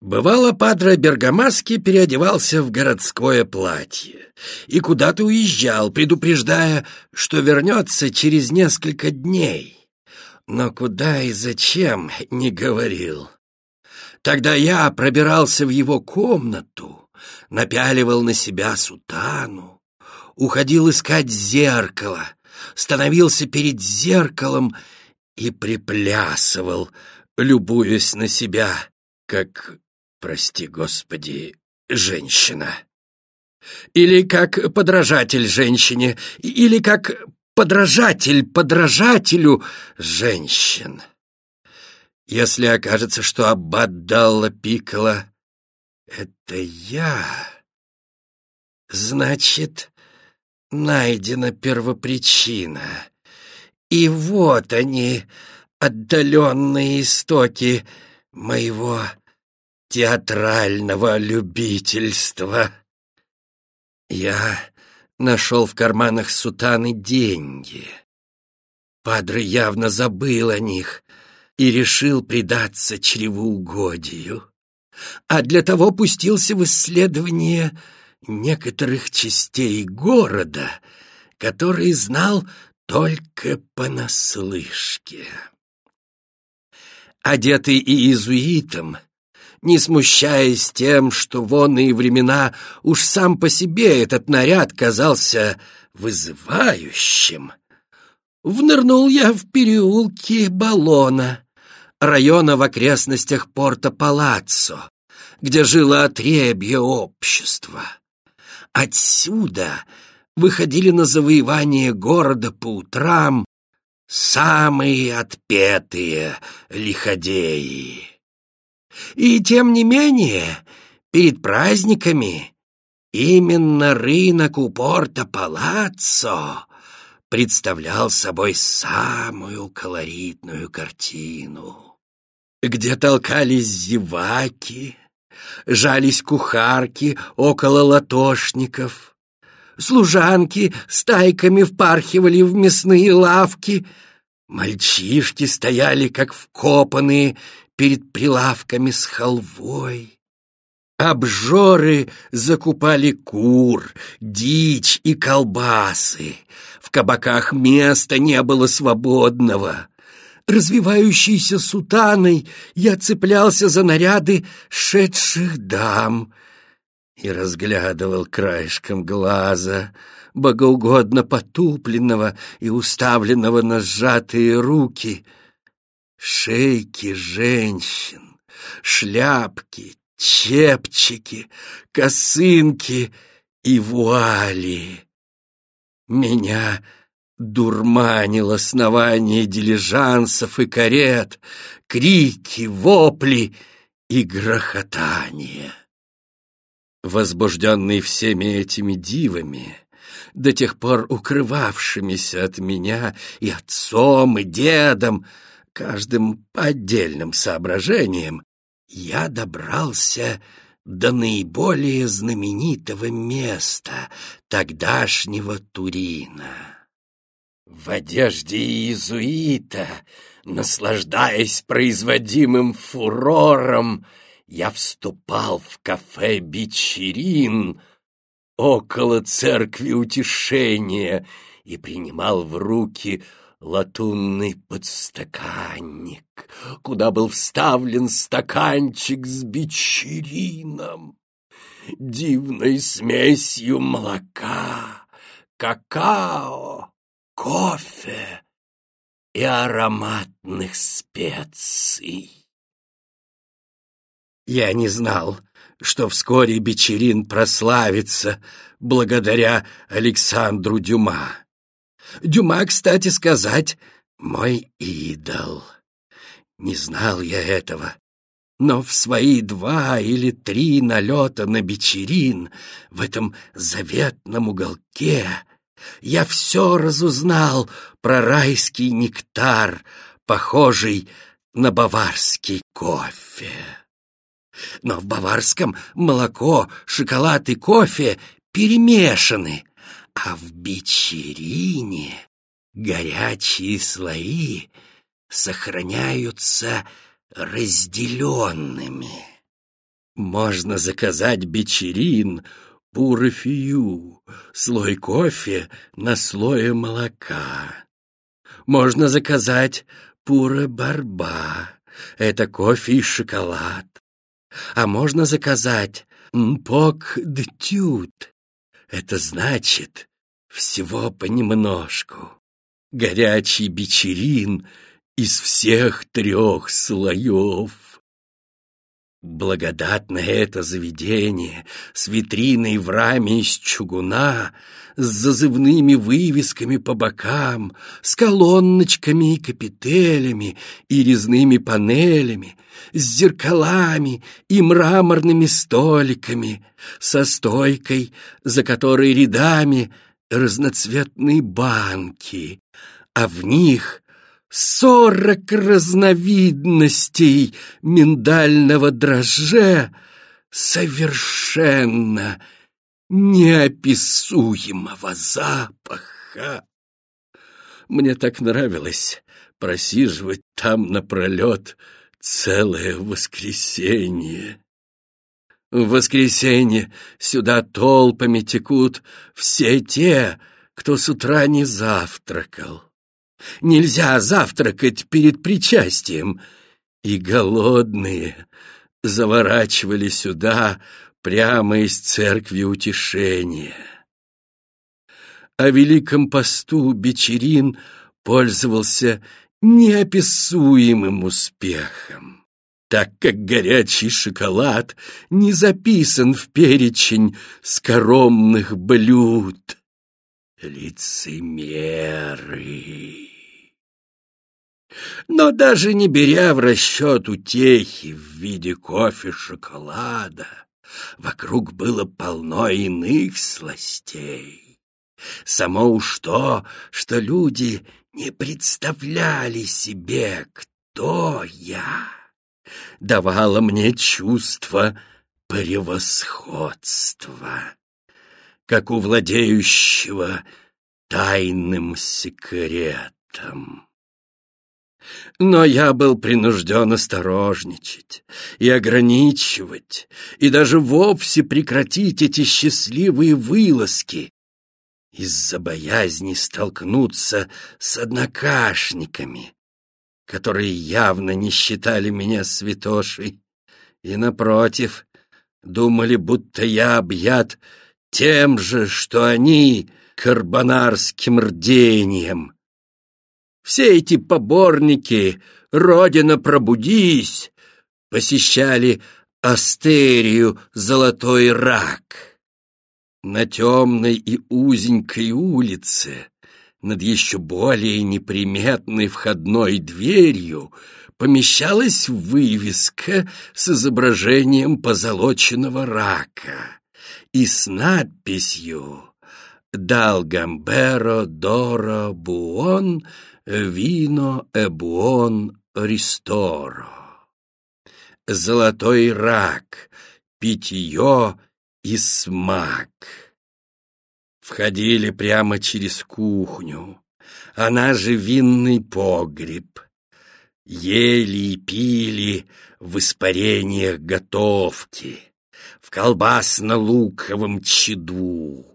Бывало, Падре Бергамаски переодевался в городское платье и куда-то уезжал, предупреждая, что вернется через несколько дней. Но куда и зачем не говорил. Тогда я пробирался в его комнату, напяливал на себя сутану, уходил искать зеркало, становился перед зеркалом и приплясывал, любуясь на себя, как прости господи, женщина. Или как подражатель женщине, или как подражатель подражателю женщин. Если окажется, что аббат Далла Пикколо — это я, значит, найдена первопричина. И вот они, отдаленные истоки моего театрального любительства. Я нашел в карманах сутаны деньги. Падре явно забыл о них и решил предаться чревоугодию, а для того пустился в исследование некоторых частей города, которые знал только понаслышке. Одетый иезуитом, не смущаясь тем, что в онные времена уж сам по себе этот наряд казался вызывающим. Внырнул я в переулке Баллона, района в окрестностях Порто-Палаццо, где жило отребье общества. Отсюда выходили на завоевание города по утрам самые отпетые лиходеи. И тем не менее, перед праздниками именно рынок у порта Палаццо представлял собой самую колоритную картину, где толкались зеваки, жались кухарки около латошников, служанки стайками впархивали в мясные лавки, мальчишки стояли как вкопанные перед прилавками с халвой. Обжоры закупали кур, дичь и колбасы. В кабаках места не было свободного. Развивающейся сутаной я цеплялся за наряды шедших дам и разглядывал краешком глаза, богоугодно потупленного и уставленного на сжатые руки — шейки женщин, шляпки, чепчики, косынки и вуали. Меня дурманило основание дилижансов и карет, крики, вопли и грохотание. Возбужденный всеми этими дивами, до тех пор укрывавшимися от меня и отцом, и дедом, каждым отдельным соображением, я добрался до наиболее знаменитого места тогдашнего Турина. В одежде иезуита, наслаждаясь производимым фурором, я вступал в кафе «Бичерин» около церкви утешения и принимал в руки латунный подстаканник, куда был вставлен стаканчик с бичерином, дивной смесью молока, какао, кофе и ароматных специй. Я не знал, что вскоре Бичерин прославится благодаря Александру Дюма. Дюма, кстати сказать, мой идол. Не знал я этого, но в свои два или три налета на бичерин в этом заветном уголке я все разузнал про райский нектар, похожий на баварский кофе. Но в баварском молоко, шоколад и кофе перемешаны, а в бичерине горячие слои сохраняются разделенными. Можно заказать бичерин, пурафию, слой кофе на слое молока. Можно заказать пура-барба, это кофе и шоколад. А можно заказать пок-дтют, это значит всего понемножку. Горячий бичерин из всех трех слоев. Благодатное это заведение с витриной в раме из чугуна, с зазывными вывесками по бокам, с колонночками и капителями и резными панелями, с зеркалами и мраморными столиками, со стойкой, за которой рядами разноцветные банки, а в них сорок разновидностей миндального дрожже совершенно неописуемого запаха. Мне так нравилось просиживать там напролет целое воскресенье. В воскресенье сюда толпами текут все те, кто с утра не завтракал. Нельзя завтракать перед причастием. И голодные заворачивали сюда прямо из церкви утешения. О великом посту Бечерин пользовался неописуемым успехом, так как горячий шоколад не записан в перечень скоромных блюд. Лицемеры! Но даже не беря в расчет утехи в виде кофе-шоколада, вокруг было полно иных сластей. Само уж то, что люди не представляли себе, кто я, давало мне чувство превосходства, как у владеющего тайным секретом. Но я был принужден осторожничать и ограничивать, и даже вовсе прекратить эти счастливые вылазки из-за боязни столкнуться с однокашниками, которые явно не считали меня святошей и, напротив, думали, будто я объят тем же, что они, карбонарским рдением — все эти поборники «Родина, пробудись!» посещали Астерию «Золотой рак». На темной и узенькой улице, над еще более неприметной входной дверью, помещалась вывеска с изображением позолоченного рака и с надписью «Дал Гамберо Доро Буон вино эбуон ристоро. Золотой рак, питье и смак. Входили прямо через кухню, она же винный погреб. Ели и пили в испарениях готовки, в колбасно-луковом чаду.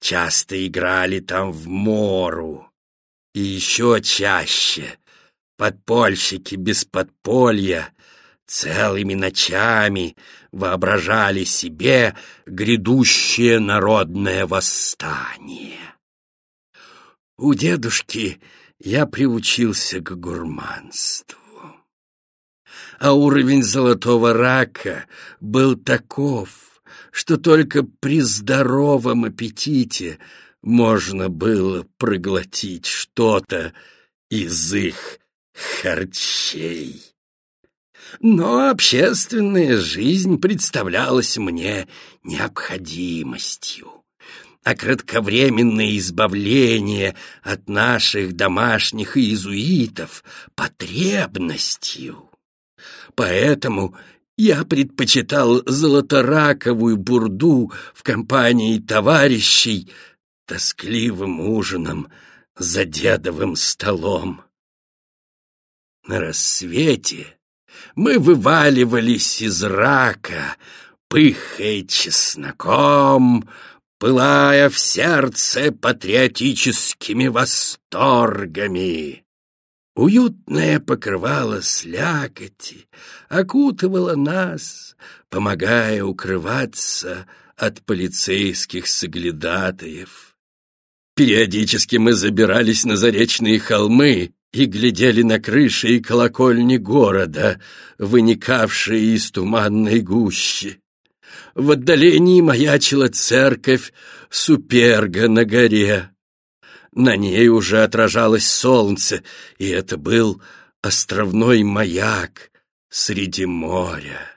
Часто играли там в мору, и еще чаще подпольщики без подполья целыми ночами воображали себе грядущее народное восстание. У дедушки я приучился к гурманству. А уровень золотого рака был таков, что только при здоровом аппетите можно было проглотить что-то из их харчей. Но общественная жизнь представлялась мне необходимостью, а кратковременное избавление от наших домашних иезуитов — потребностью. Поэтому я предпочитал золотораковую бурду в компании товарищей, тоскливым ужином за дедовым столом. На рассвете мы вываливались из рака, пыхая чесноком, пылая в сердце патриотическими восторгами. Уютное покрывало слякоти окутывало нас, помогая укрываться от полицейских соглядатаев. Периодически мы забирались на заречные холмы и глядели на крыши и колокольни города, выникавшие из туманной гущи. В отдалении маячила церковь Суперга на горе. На ней уже отражалось солнце, и это был островной маяк среди моря.